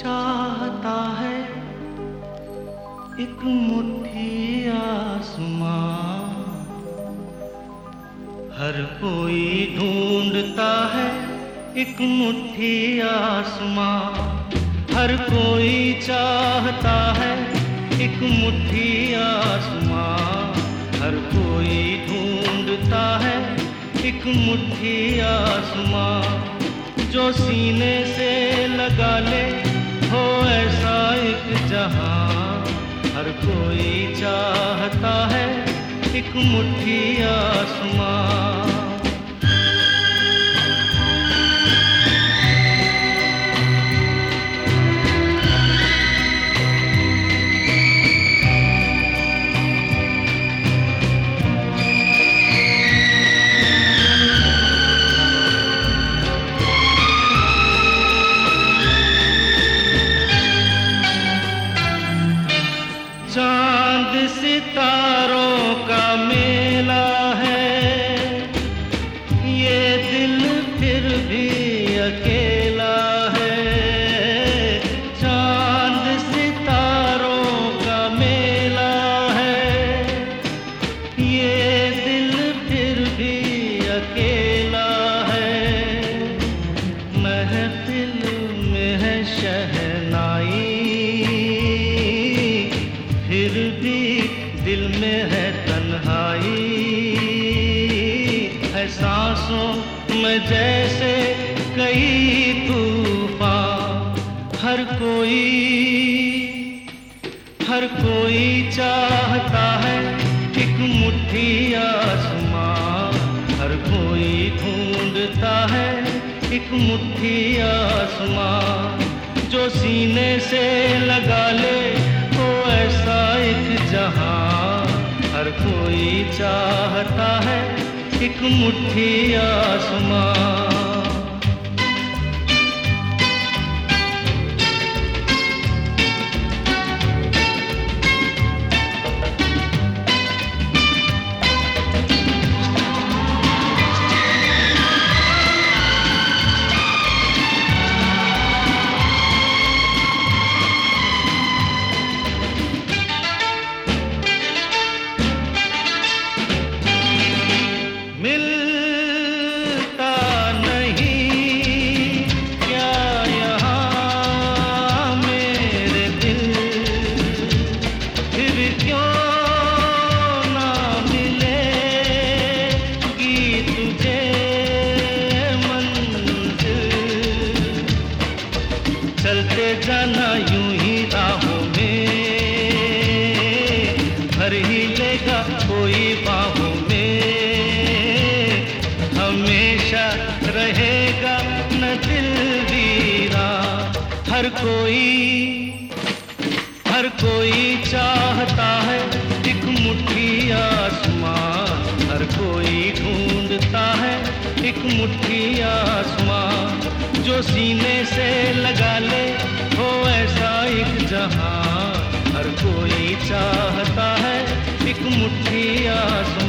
चाहता है एक मुट्ठी आसमां। हर कोई ढूंढता है एक मुट्ठी आसमां। हर कोई चाहता है एक मुट्ठी आसमां। हर कोई ढूंढता है एक मुट्ठी आसमां। जो सीने से लगा ले हो ऐसा एक जहाँ हर कोई चाहता है एक मुट्ठी आसमां। सितारों का मेला है। ये दिल फिर भी अकेला है। चाँद सितारों का मेला है। ये दिल फिर भी अकेला में जैसे कई तूफ़ान, हर कोई हर कोई चाहता है एक मुट्ठी आसमां हर कोई ढूंढता है एक मुट्ठी आसमां जो सीने से लगा ले हो ऐसा एक जहाँ हर कोई चाहता है एक मुट्ठी आसमां। चलते जाना यूँ ही राहों में भर ही लेगा कोई बाहों में हमेशा रहेगा न दिल वीरा हर कोई हर कोई चाहता है एक मुट्ठी आसमां। हर कोई ढूंढता है एक मुट्ठी आसमां। जो सीने से लगा ले, हो ऐसा एक जहाँ। हर कोई चाहता है एक मुट्ठी आसमां।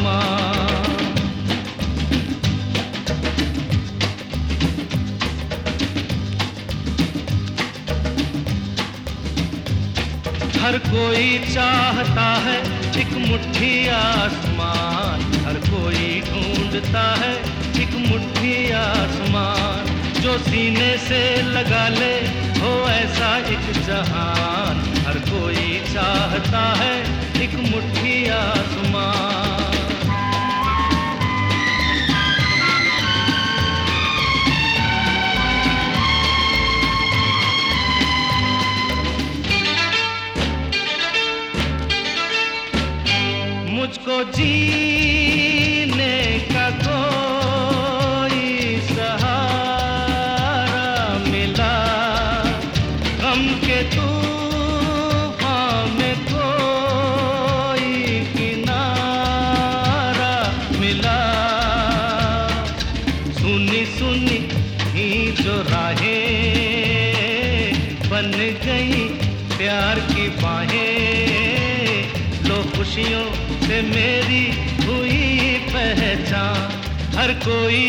हर कोई चाहता है, एक मुट्ठी आसमान। हर कोई ढूंढता है, एक मुट्ठी आसमान। जो सीने से लगा ले, हो ऐसा एक जहान। हर कोई चाहता है, एक मुट्ठी आसमान। জীব खुशियों से मेरी हुई पहचान। हर कोई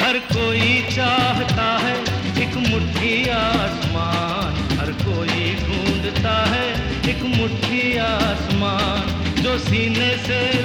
हर कोई चाहता है एक मुट्ठी आसमान। हर कोई ढूंढता है एक मुट्ठी आसमान। जो सीने से